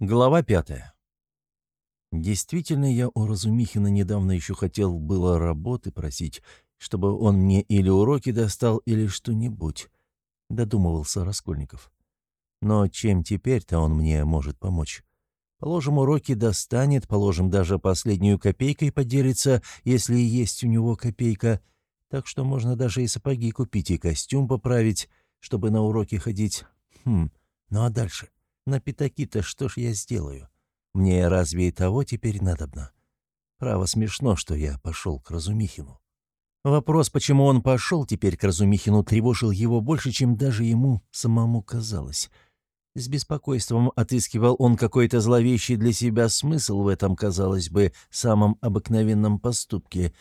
Глава пятая. Действительно, я у Разумихина недавно еще хотел было работы просить, чтобы он мне или уроки достал, или что-нибудь. Додумывался Раскольников. Но чем теперь-то он мне может помочь? Положим, уроки достанет, положим, даже последнюю копейкой поделится, если есть у него копейка. Так что можно даже и сапоги купить, и костюм поправить, чтобы на уроки ходить. Хм, ну а дальше? На пятаки-то что ж я сделаю? Мне разве и того теперь надобно? Право смешно, что я пошел к Разумихину. Вопрос, почему он пошел теперь к Разумихину, тревожил его больше, чем даже ему самому казалось. С беспокойством отыскивал он какой-то зловещий для себя смысл в этом, казалось бы, самом обыкновенном поступке.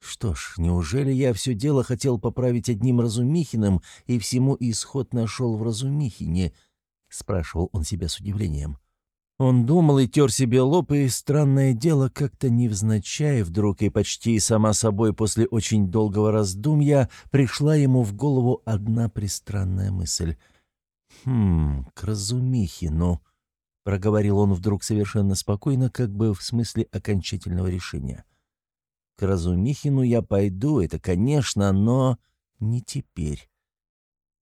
Что ж, неужели я все дело хотел поправить одним Разумихиным и всему исход нашел в Разумихине? — спрашивал он себя с удивлением. — он думал и тер себе лоб, и, странное дело, как-то невзначай вдруг и почти сама собой после очень долгого раздумья пришла ему в голову одна пристранная мысль. «Хм, к Разумихину», — проговорил он вдруг совершенно спокойно, как бы в смысле окончательного решения. «К Разумихину я пойду, это конечно, но не теперь.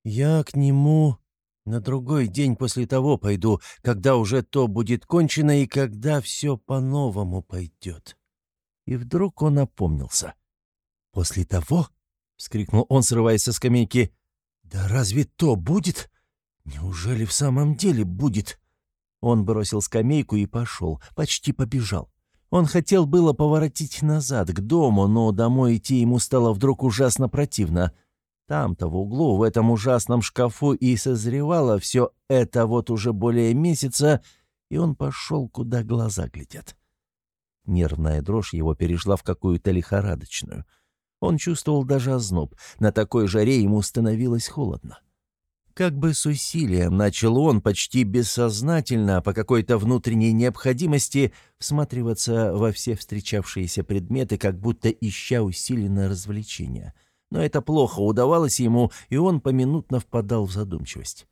Я к нему на другой день после того пойду, когда уже то будет кончено и когда все по-новому пойдет». И вдруг он опомнился. «После того?» — вскрикнул он, срываясь со скамейки. «Да разве то будет? Неужели в самом деле будет?» Он бросил скамейку и пошел, почти побежал. Он хотел было поворотить назад, к дому, но домой идти ему стало вдруг ужасно противно — там-то в углу, в этом ужасном шкафу и созревало все это вот уже более месяца, и он пошел, куда глаза глядят. Нервная дрожь его перешла в какую-то лихорадочную. Он чувствовал даже озноб. На такой жаре ему становилось холодно. Как бы с усилием начал он почти бессознательно, по какой-то внутренней необходимости, всматриваться во все встречавшиеся предметы, как будто ища усиленное развлечение — но это плохо удавалось ему, и он поминутно впадал в задумчивость.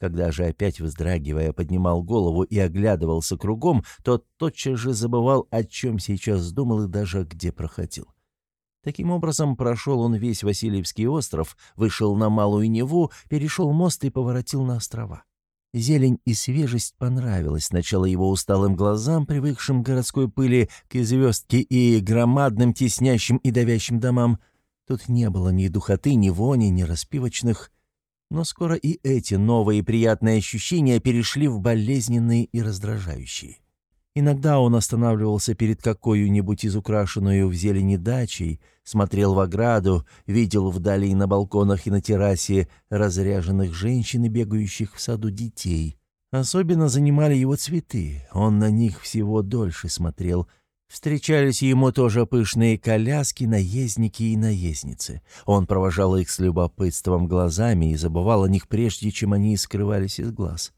Когда же опять вздрагивая поднимал голову и оглядывался кругом, то тотчас же забывал, о чем сейчас думал и даже где проходил. Таким образом, прошел он весь Васильевский остров, вышел на Малую Неву, перешел мост и поворотил на острова. Зелень и свежесть понравилась сначала его усталым глазам, привыкшим к городской пыли, к звездке и громадным теснящим и давящим домам, Тут не было ни духоты, ни вони, ни распивочных. Но скоро и эти новые приятные ощущения перешли в болезненные и раздражающие. Иногда он останавливался перед какой-нибудь изукрашенную в зелени дачей, смотрел в ограду, видел вдали на балконах и на террасе разряженных женщин и бегающих в саду детей. Особенно занимали его цветы, он на них всего дольше смотрел – Встречались ему тоже пышные коляски, наездники и наездницы. Он провожал их с любопытством глазами и забывал о них прежде, чем они скрывались из глаз.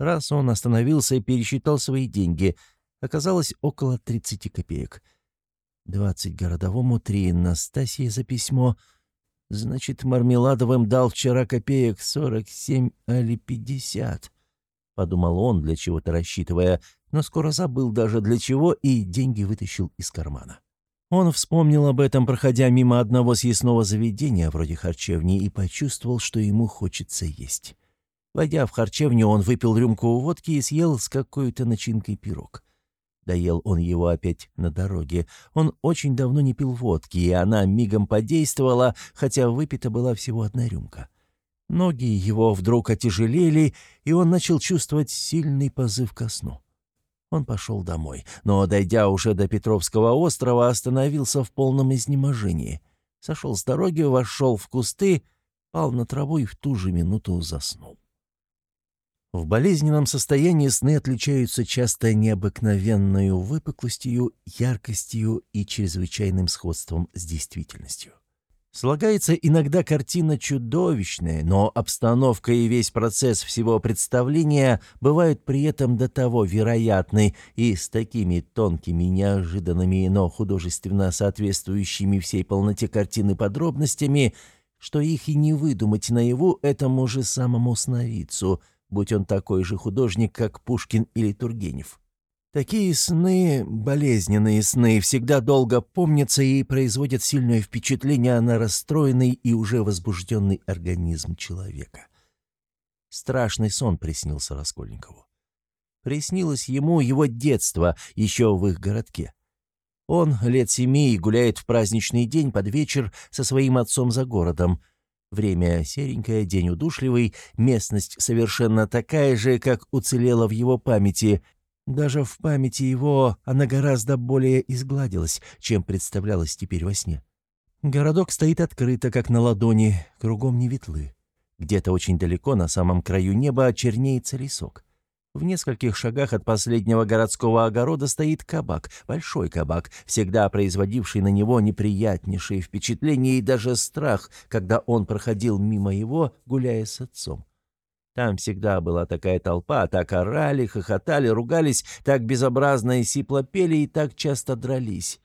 Раз он остановился и пересчитал свои деньги. Оказалось около 30 копеек. Двадцать городовому, три Настасии за письмо. Значит, Мармеладовым дал вчера копеек сорок семь или пятьдесят. Подумал он, для чего-то рассчитывая, но скоро забыл даже для чего и деньги вытащил из кармана. Он вспомнил об этом, проходя мимо одного съестного заведения, вроде харчевни, и почувствовал, что ему хочется есть. Войдя в харчевню, он выпил рюмку водки и съел с какой-то начинкой пирог. Доел он его опять на дороге. Он очень давно не пил водки, и она мигом подействовала, хотя выпита была всего одна рюмка. Ноги его вдруг отяжелели, и он начал чувствовать сильный позыв ко сну. Он пошел домой, но, дойдя уже до Петровского острова, остановился в полном изнеможении. Сошел с дороги, вошел в кусты, пал на траву и в ту же минуту заснул. В болезненном состоянии сны отличаются часто необыкновенной выпуклостью, яркостью и чрезвычайным сходством с действительностью. Слагается иногда картина чудовищная, но обстановка и весь процесс всего представления бывают при этом до того вероятны и с такими тонкими, неожиданными, но художественно соответствующими всей полноте картины подробностями, что их и не выдумать наяву этому же самому сновидцу, будь он такой же художник, как Пушкин или Тургенев. Такие сны, болезненные сны, всегда долго помнятся и производят сильное впечатление на расстроенный и уже возбужденный организм человека. Страшный сон приснился Раскольникову. Приснилось ему его детство еще в их городке. Он лет семи гуляет в праздничный день под вечер со своим отцом за городом. Время серенькое, день удушливый, местность совершенно такая же, как уцелела в его памяти. Даже в памяти его она гораздо более изгладилась, чем представлялась теперь во сне. Городок стоит открыто, как на ладони, кругом не ветлы. Где-то очень далеко, на самом краю неба, чернеется лесок. В нескольких шагах от последнего городского огорода стоит кабак, большой кабак, всегда производивший на него неприятнейшие впечатления и даже страх, когда он проходил мимо его, гуляя с отцом. Там всегда была такая толпа, так орали, хохотали, ругались, так безобразно и сипло пели и так часто дрались.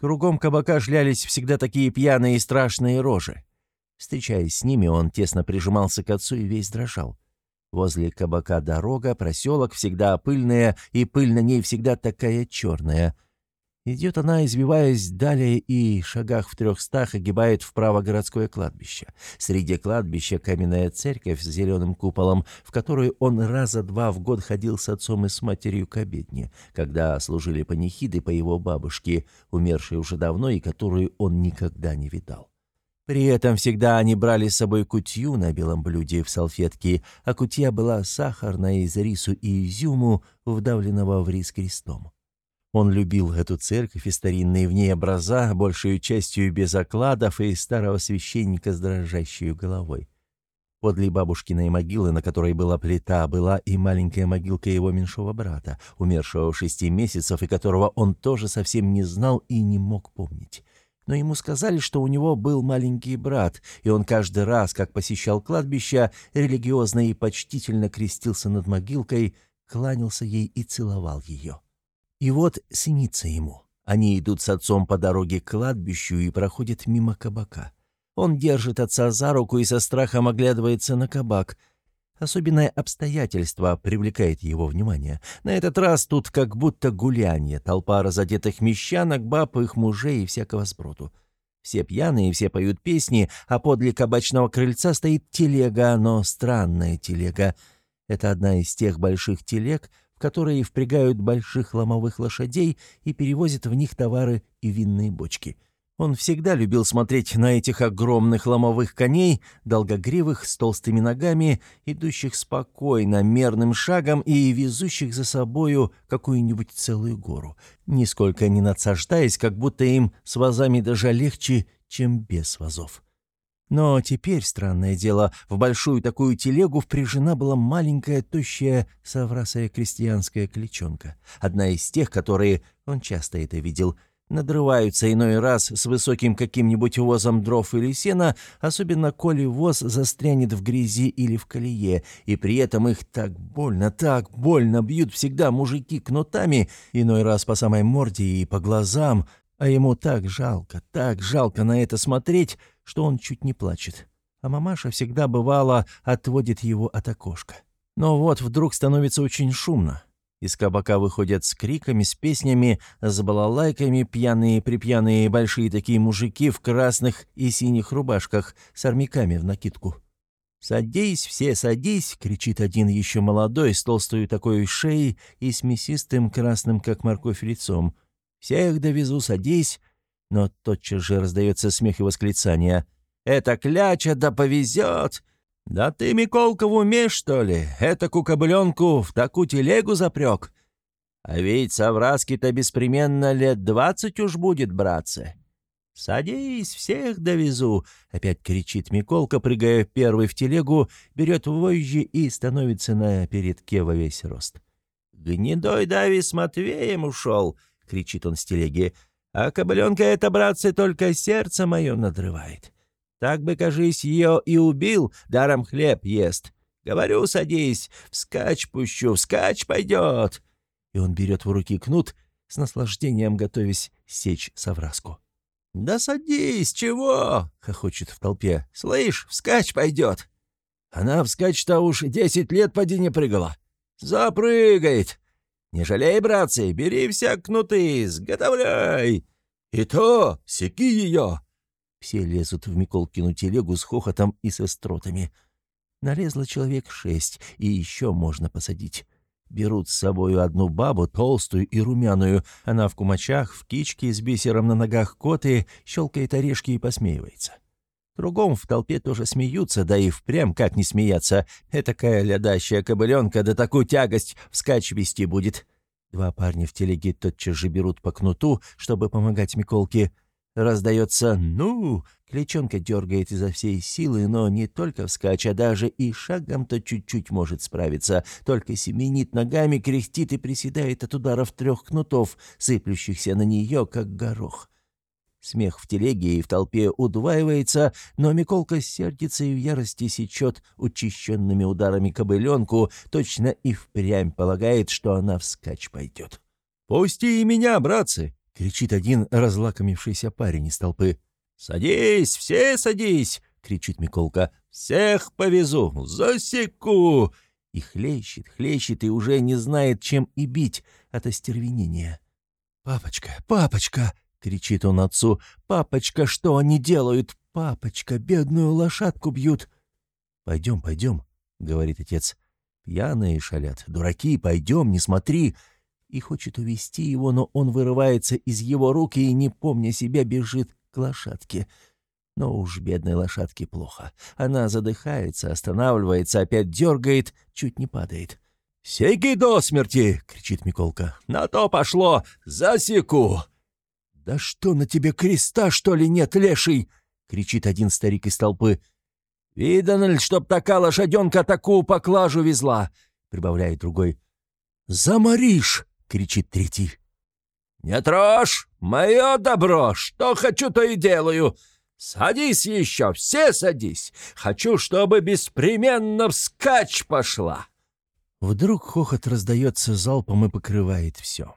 Кругом кабака шлялись всегда такие пьяные и страшные рожи. Встречаясь с ними, он тесно прижимался к отцу и весь дрожал. Возле кабака дорога, проселок, всегда пыльная, и пыль на ней всегда такая черная. Идет она, извиваясь далее, и, шагах в трехстах, огибает вправо городское кладбище. Среди кладбища каменная церковь с зеленым куполом, в которую он раза два в год ходил с отцом и с матерью к обедне, когда служили панихиды по его бабушке, умершей уже давно и которую он никогда не видал. При этом всегда они брали с собой кутью на белом блюде в салфетке, а кутья была сахарная из рису и изюму, вдавленного в рис крестом. Он любил эту церковь и старинные в ней образа, большую частью без окладов и старого священника с дрожащей головой. Подле бабушкиной могилы, на которой была плита, была и маленькая могилка его меньшого брата, умершего в шести месяцев и которого он тоже совсем не знал и не мог помнить но ему сказали, что у него был маленький брат, и он каждый раз, как посещал кладбище, религиозно и почтительно крестился над могилкой, кланялся ей и целовал ее. И вот снится ему. Они идут с отцом по дороге к кладбищу и проходят мимо кабака. Он держит отца за руку и со страхом оглядывается на кабак — Особенное обстоятельство привлекает его внимание. На этот раз тут как будто гуляние, толпа разодетых мещанок, баб, их мужей и всякого сброду. Все пьяные, все поют песни, а подле кабачного крыльца стоит телега, но странная телега. Это одна из тех больших телег, которые впрягают больших ломовых лошадей и перевозят в них товары и винные бочки — он всегда любил смотреть на этих огромных ломовых коней, долгогривых, с толстыми ногами, идущих спокойно, мерным шагом и везущих за собою какую-нибудь целую гору, нисколько не надсаждаясь, как будто им с вазами даже легче, чем без вазов. Но теперь, странное дело, в большую такую телегу впряжена была маленькая, тощая, соврасая крестьянская кличонка. Одна из тех, которые, он часто это видел, — надрываются иной раз с высоким каким-нибудь возом дров или сена, особенно коли воз застрянет в грязи или в колее, и при этом их так больно, так больно бьют всегда мужики кнутами, иной раз по самой морде и по глазам, а ему так жалко, так жалко на это смотреть, что он чуть не плачет. А мамаша всегда бывало отводит его от окошка. Но вот вдруг становится очень шумно. Из кабака выходят с криками, с песнями, с балалайками, пьяные-припьяные большие такие мужики в красных и синих рубашках с армяками в накидку. «Садись, все садись!» — кричит один еще молодой, с толстой такой шеей и с мясистым красным, как морковь, лицом. «Всех довезу, садись!» Но тотчас же раздается смех и восклицание. «Это кляча, да повезет!» «Да ты, Миколка, в уме, что ли? Это кукобыленку в такую телегу запрек? А ведь совраски-то беспременно лет двадцать уж будет, братцы». «Садись, всех довезу!» — опять кричит Миколка, прыгая первый в телегу, берет вожжи и становится на передке во весь рост. «Гнедой Дави с Матвеем ушел!» — кричит он с телеги. «А кобыленка эта, братцы, только сердце мое надрывает. Так бы, кажись, ее и убил, даром хлеб ест. Говорю, садись, вскачь пущу, вскачь пойдет!» И он берет в руки кнут, с наслаждением готовясь сечь совраску. «Да садись, чего?» — хохочет в толпе. «Слышь, вскачь пойдет!» Она вскачь-то уж десять лет поди не прыгала. Запрыгает. Не жалей, братцы, бери вся кнуты, изготовляй. И то, секи ее. Все лезут в Миколкину телегу с хохотом и со стротами. Налезло человек шесть, и еще можно посадить. Берут с собою одну бабу, толстую и румяную. Она в кумачах, в кичке с бисером на ногах коты, щелкает орешки и посмеивается. Кругом в толпе тоже смеются, да и впрямь как не смеяться. Этакая лядащая кобыленка, да такую тягость вскачь вести будет. Два парня в телеге тотчас же берут по кнуту, чтобы помогать Миколке. Раздается «ну!» Кличонка дергает изо всей силы, но не только вскачь, а даже и шагом-то чуть-чуть может справиться. Только семенит ногами, кряхтит и приседает от ударов трех кнутов, сыплющихся на нее, как горох. Смех в телеге и в толпе удваивается, но Миколка сердится и в ярости сечет учащенными ударами кобыленку, точно и впрямь полагает, что она вскачь пойдет. «Пусти и меня, братцы!» — кричит один разлакомившийся парень из толпы. «Садись, все садись!» — кричит Миколка. «Всех повезу! Засеку!» И хлещет, хлещет, и уже не знает, чем и бить от остервенения. «Папочка, папочка!» Кричит он отцу. «Папочка, что они делают? Папочка, бедную лошадку бьют!» «Пойдем, пойдем», — говорит отец. «Пьяные шалят, дураки, пойдем, не смотри!» И хочет увести его, но он вырывается из его рук и, не помня себя, бежит к лошадке. Но уж бедной лошадке плохо. Она задыхается, останавливается, опять дергает, чуть не падает. «Секи до смерти!» — кричит Миколка. «На то пошло! Засеку!» «Да что на тебе креста, что ли, нет, леший?» — кричит один старик из толпы. «Видано ли, чтоб такая лошаденка такую поклажу везла?» — прибавляет другой. «Заморишь!» — кричит третий. «Не трожь! Мое добро! Что хочу, то и делаю! Садись еще, все садись! Хочу, чтобы беспременно вскачь пошла!» Вдруг хохот раздается залпом и покрывает все.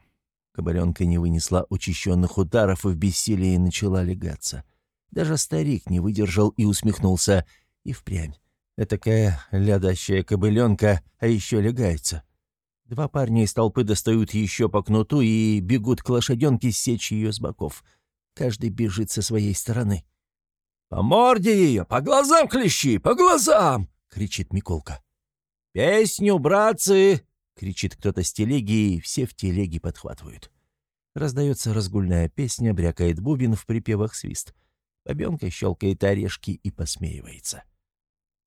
Кобыленка не вынесла учащенных ударов и в бессилии начала легаться. Даже старик не выдержал и усмехнулся. И впрямь. Этакая лядащая кобыленка, а еще легается. Два парня из толпы достают еще по кнуту и бегут к лошаденке сечь ее с боков. Каждый бежит со своей стороны. «По морде ее! По глазам клещи! По глазам!» — кричит Миколка. «Песню, братцы!» — кричит кто-то с телеги, и все в телеге подхватывают. Раздается разгульная песня, брякает бубен в припевах свист. Бабенка щелкает орешки и посмеивается.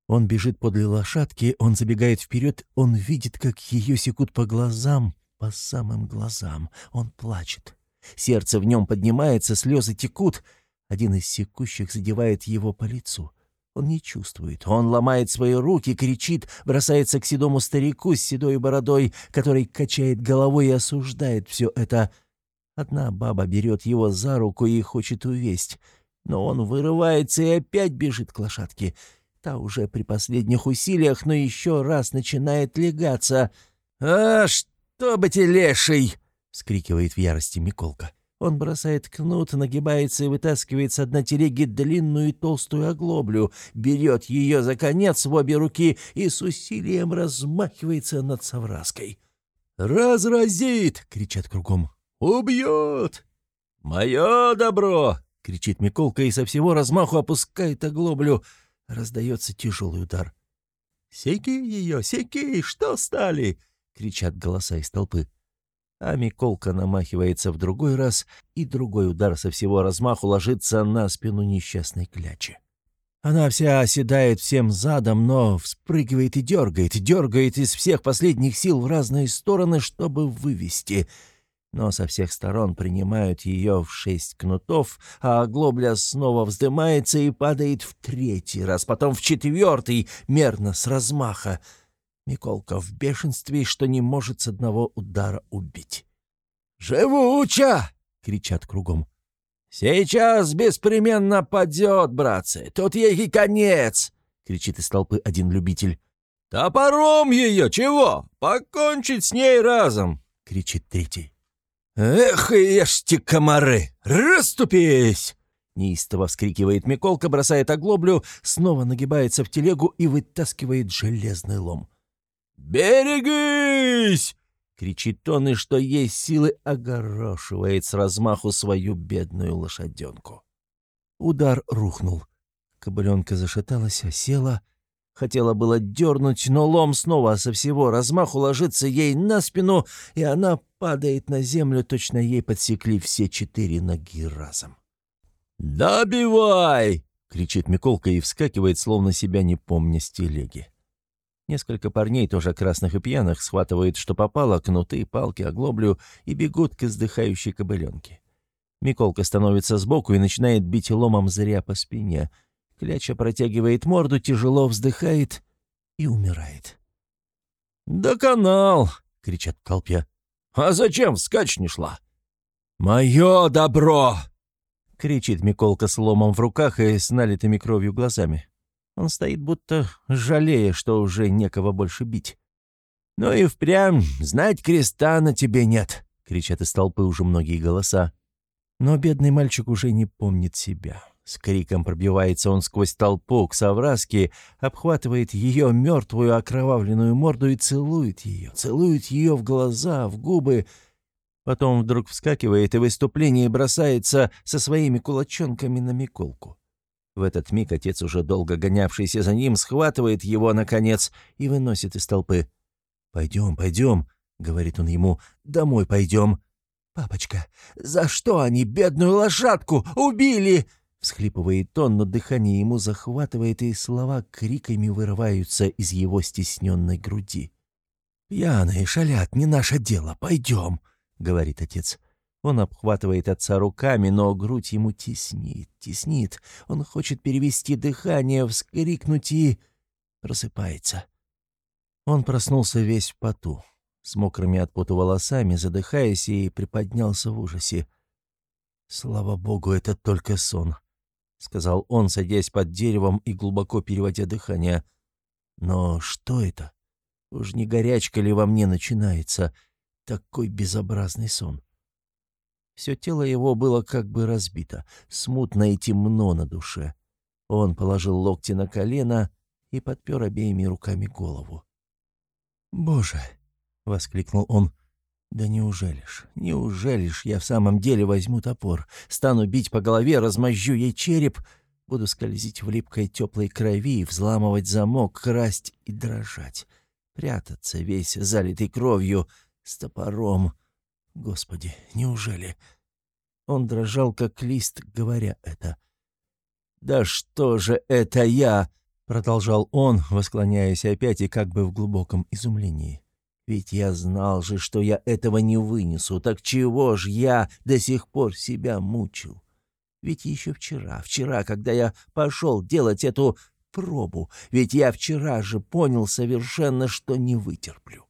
Он бежит подле лошадки, он забегает вперед, он видит, как ее секут по глазам, по самым глазам. Он плачет. Сердце в нем поднимается, слезы текут. Один из секущих задевает его по лицу. Он не чувствует. Он ломает свои руки, кричит, бросается к седому старику с седой бородой, который качает головой и осуждает все это. Одна баба берет его за руку и хочет увесть, но он вырывается и опять бежит к лошадке. Та уже при последних усилиях, но еще раз начинает легаться. «А, что бы ты, леший!» — скрикивает в ярости Миколка. Он бросает кнут, нагибается и вытаскивает с одной телеги длинную и толстую оглоблю, берет ее за конец в обе руки и с усилием размахивается над совраской. «Разразит!» — кричат кругом. «Убьет!» «Мое добро!» — кричит Миколка и со всего размаху опускает оглоблю. Раздается тяжелый удар. «Секи ее! Секи! Что стали?» — кричат голоса из толпы. А Миколка намахивается в другой раз, и другой удар со всего размаху ложится на спину несчастной клячи. Она вся оседает всем задом, но вспрыгивает и дергает, дергает из всех последних сил в разные стороны, чтобы вывести. Но со всех сторон принимают ее в шесть кнутов, а оглобля снова вздымается и падает в третий раз, потом в четвертый, мерно, с размаха. Миколка в бешенстве, что не может с одного удара убить. «Живуча!» — кричат кругом. «Сейчас беспременно падет, братцы! Тут ей и конец!» — кричит из толпы один любитель. «Топором ее! Чего? Покончить с ней разом!» — кричит третий. «Эх, ешьте, комары! Раступись!» Неистово вскрикивает Миколка, бросает оглоблю, снова нагибается в телегу и вытаскивает железный лом. «Берегись!» — кричит он, и что есть силы огорошивает с размаху свою бедную лошаденку. Удар рухнул. Кобыленка зашаталась, осела. Хотела было дернуть, но лом снова со всего размаху ложится ей на спину, и она падает на землю, точно ей подсекли все четыре ноги разом. «Добивай!» — кричит Миколка и вскакивает, словно себя не помня с телеги. Несколько парней, тоже красных и пьяных, схватывают, что попало, кнуты, палки, оглоблю и бегут к издыхающей кобыленке. Миколка становится сбоку и начинает бить ломом зря по спине. Кляча протягивает морду, тяжело вздыхает и умирает. «Да канал!» — кричат в толпе. «А зачем вскачь не шла?» «Мое добро!» — кричит Миколка с ломом в руках и с налитыми кровью глазами. Он стоит будто жалея, что уже некого больше бить. «Ну и впрямь, знать креста на тебе нет!» — кричат из толпы уже многие голоса. Но бедный мальчик уже не помнит себя. С криком пробивается он сквозь толпу к совраске, обхватывает ее мертвую окровавленную морду и целует ее, целует ее в глаза, в губы, Потом вдруг вскакивает и в выступлении бросается со своими кулачонками на Миколку. В этот миг отец, уже долго гонявшийся за ним, схватывает его, наконец, и выносит из толпы. «Пойдем, пойдем», — говорит он ему, — «домой пойдем». «Папочка, за что они бедную лошадку убили?» Всхлипывает он, но дыхание ему захватывает, и слова криками вырываются из его стесненной груди. «Пьяные шалят, не наше дело, пойдем», — говорит отец. Он обхватывает отца руками, но грудь ему теснит, теснит. Он хочет перевести дыхание, вскрикнуть и... просыпается. Он проснулся весь в поту, с мокрыми от пота волосами, задыхаясь, и приподнялся в ужасе. «Слава богу, это только сон», — сказал он, садясь под деревом и глубоко переводя дыхание. «Но что это? Уж не горячка ли во мне начинается?» Такой безобразный сон. Все тело его было как бы разбито, смутно и темно на душе. Он положил локти на колено и подпер обеими руками голову. «Боже!» — воскликнул он. «Да неужели ж, неужели ж я в самом деле возьму топор, стану бить по голове, размозжу ей череп, буду скользить в липкой теплой крови, взламывать замок, красть и дрожать, прятаться весь залитый кровью, с топором. Господи, неужели? Он дрожал, как лист, говоря это. «Да что же это я?» — продолжал он, восклоняясь опять и как бы в глубоком изумлении. «Ведь я знал же, что я этого не вынесу. Так чего ж я до сих пор себя мучил? Ведь еще вчера, вчера, когда я пошел делать эту пробу, ведь я вчера же понял совершенно, что не вытерплю.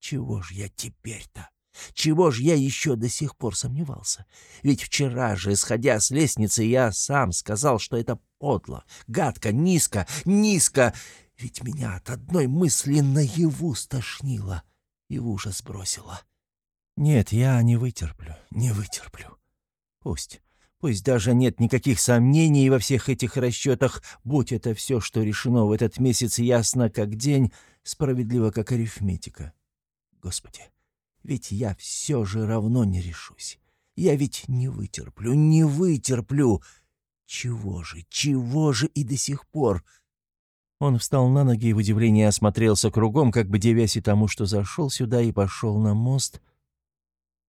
Чего ж я теперь-то? Чего ж я еще до сих пор сомневался? Ведь вчера же, сходя с лестницы, я сам сказал, что это подло, гадко, низко, низко. Ведь меня от одной мысли наяву стошнило и в ужас бросило. Нет, я не вытерплю, не вытерплю. Пусть, пусть даже нет никаких сомнений во всех этих расчетах, будь это все, что решено в этот месяц, ясно как день, справедливо как арифметика. Господи, ведь я все же равно не решусь. Я ведь не вытерплю, не вытерплю. Чего же, чего же и до сих пор? Он встал на ноги и в удивлении осмотрелся кругом, как бы девясь и тому, что зашел сюда и пошел на мост.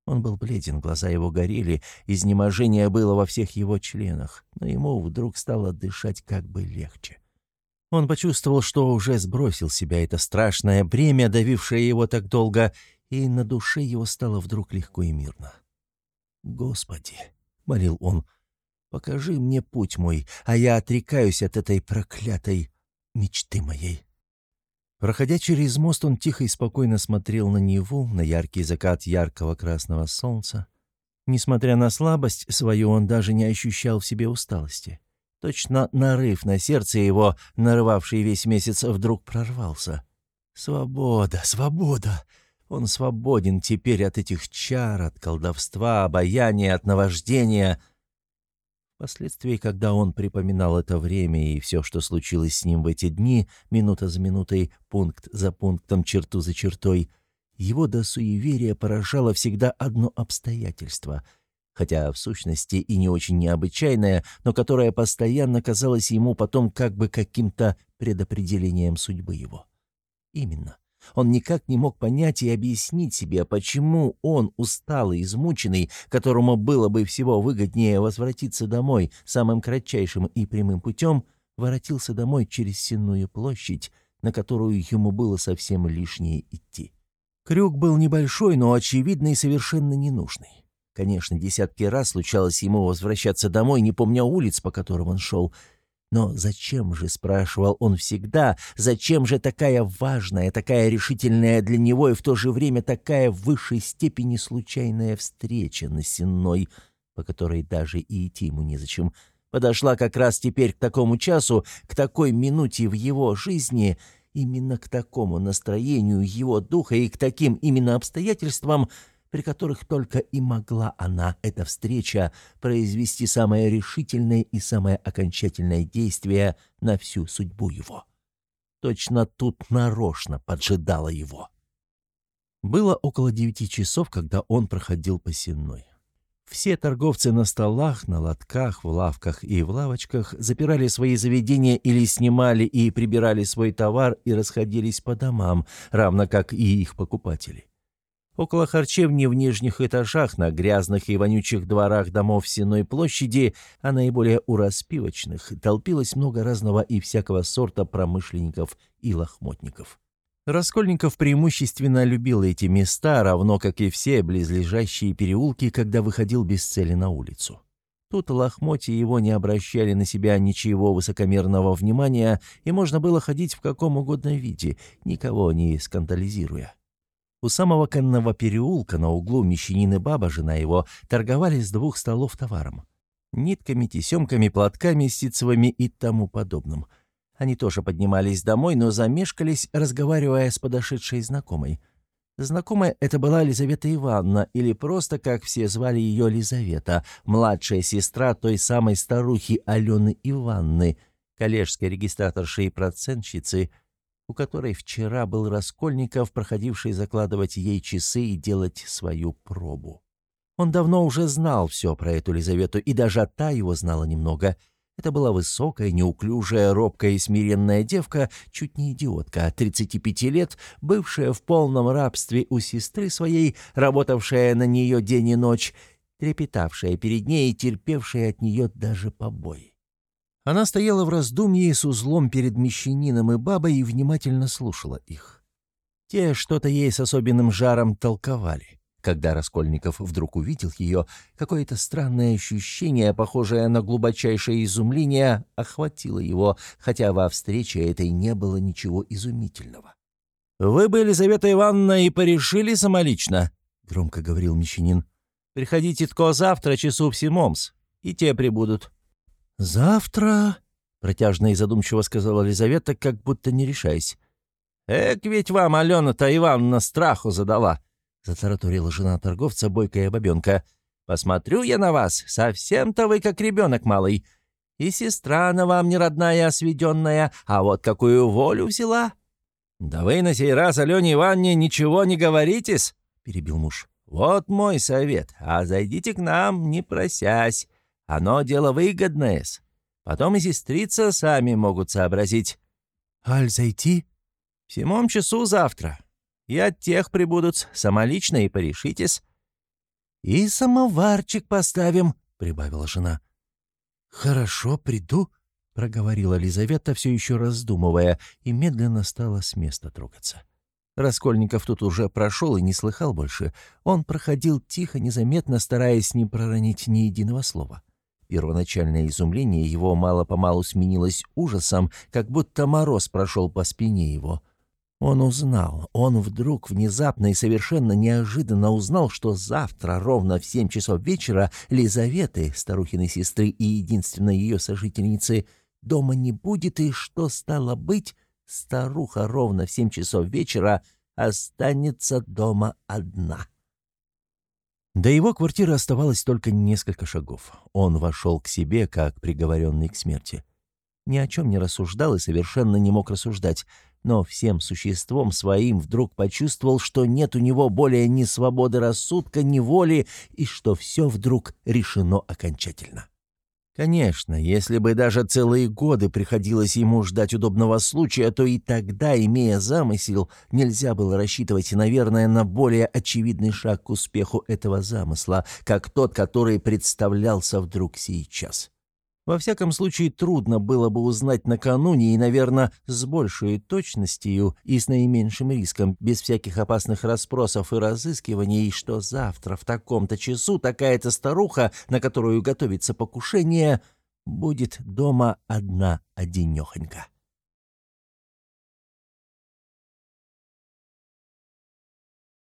Он был бледен, глаза его горели, изнеможение было во всех его членах, но ему вдруг стало дышать как бы легче. Он почувствовал, что уже сбросил себя это страшное бремя, давившее его так долго, и на душе его стало вдруг легко и мирно. «Господи!» — молил он. «Покажи мне путь мой, а я отрекаюсь от этой проклятой мечты моей». Проходя через мост, он тихо и спокойно смотрел на Неву, на яркий закат яркого красного солнца. Несмотря на слабость свою, он даже не ощущал в себе усталости. Точно нарыв на сердце его, нарывавший весь месяц, вдруг прорвался. «Свобода, свобода!» Он свободен теперь от этих чар, от колдовства, обаяния, от наваждения. Впоследствии, когда он припоминал это время и все, что случилось с ним в эти дни, минута за минутой, пункт за пунктом, черту за чертой, его до суеверия поражало всегда одно обстоятельство, хотя в сущности и не очень необычайное, но которое постоянно казалось ему потом как бы каким-то предопределением судьбы его. Именно. Он никак не мог понять и объяснить себе, почему он, усталый, измученный, которому было бы всего выгоднее возвратиться домой самым кратчайшим и прямым путем, воротился домой через Сенную площадь, на которую ему было совсем лишнее идти. Крюк был небольшой, но очевидный и совершенно ненужный. Конечно, десятки раз случалось ему возвращаться домой, не помня улиц, по которым он шел, — но зачем же, спрашивал он всегда, зачем же такая важная, такая решительная для него и в то же время такая в высшей степени случайная встреча на Сенной, по которой даже и идти ему незачем, подошла как раз теперь к такому часу, к такой минуте в его жизни, именно к такому настроению его духа и к таким именно обстоятельствам, при которых только и могла она, эта встреча, произвести самое решительное и самое окончательное действие на всю судьбу его. Точно тут нарочно поджидала его. Было около девяти часов, когда он проходил по сенной. Все торговцы на столах, на лотках, в лавках и в лавочках запирали свои заведения или снимали и прибирали свой товар и расходились по домам, равно как и их покупатели. Около харчевни в нижних этажах, на грязных и вонючих дворах домов Сеной площади, а наиболее у распивочных, толпилось много разного и всякого сорта промышленников и лохмотников. Раскольников преимущественно любил эти места, равно как и все близлежащие переулки, когда выходил без цели на улицу. Тут лохмотья его не обращали на себя ничего высокомерного внимания, и можно было ходить в каком угодно виде, никого не скандализируя. У самого конного переулка на углу мещанин и баба, жена его, торговали с двух столов товаром. Нитками, тесемками, платками ситцевыми и тому подобным. Они тоже поднимались домой, но замешкались, разговаривая с подошедшей знакомой. Знакомая это была Лизавета Ивановна, или просто, как все звали ее, Лизавета, младшая сестра той самой старухи Алены Ивановны, коллежской регистраторши и процентщицы, у которой вчера был Раскольников, проходивший закладывать ей часы и делать свою пробу. Он давно уже знал все про эту Лизавету, и даже та его знала немного. Это была высокая, неуклюжая, робкая и смиренная девка, чуть не идиотка, 35 лет, бывшая в полном рабстве у сестры своей, работавшая на нее день и ночь, трепетавшая перед ней и терпевшая от нее даже побои. Она стояла в раздумье с узлом перед мещанином и бабой и внимательно слушала их. Те что-то ей с особенным жаром толковали. Когда Раскольников вдруг увидел ее, какое-то странное ощущение, похожее на глубочайшее изумление, охватило его, хотя во встрече этой не было ничего изумительного. «Вы бы, Елизавета Ивановна, и порешили самолично», — громко говорил мещанин. «Приходите тко завтра часу в Симомс, и те прибудут». «Завтра...» — протяжно и задумчиво сказала Лизавета, как будто не решаясь. «Эк, ведь вам Алена-то Ивановна страху задала!» — затараторила жена торговца, бойкая бабенка. «Посмотрю я на вас, совсем-то вы как ребенок малый. И сестра она вам не родная, а сведенная, а вот какую волю взяла!» «Да вы на сей раз Алене Ивановне ничего не говоритесь!» — перебил муж. «Вот мой совет, а зайдите к нам, не просясь. Оно дело выгодное -с. Потом и сестрица сами могут сообразить. Аль зайти? В седьмом часу завтра. И от тех прибудут, самолично и порешитесь. И самоварчик поставим, прибавила жена. Хорошо, приду, проговорила Лизавета, все еще раздумывая, и медленно стала с места трогаться. Раскольников тут уже прошел и не слыхал больше. Он проходил тихо, незаметно, стараясь не проронить ни единого слова. Первоначальное изумление его мало-помалу сменилось ужасом, как будто мороз прошел по спине его. Он узнал, он вдруг внезапно и совершенно неожиданно узнал, что завтра ровно в семь часов вечера Лизаветы, старухиной сестры и единственной ее сожительницы, дома не будет, и что стало быть, старуха ровно в семь часов вечера останется дома одна. До его квартиры оставалось только несколько шагов. Он вошел к себе, как приговоренный к смерти. Ни о чем не рассуждал и совершенно не мог рассуждать, но всем существом своим вдруг почувствовал, что нет у него более ни свободы рассудка, ни воли, и что все вдруг решено окончательно. Конечно, если бы даже целые годы приходилось ему ждать удобного случая, то и тогда, имея замысел, нельзя было рассчитывать, наверное, на более очевидный шаг к успеху этого замысла, как тот, который представлялся вдруг сейчас. Во всяком случае, трудно было бы узнать накануне и, наверное, с большей точностью и с наименьшим риском, без всяких опасных расспросов и разыскиваний, что завтра в таком-то часу такая-то старуха, на которую готовится покушение, будет дома одна-одинехонька.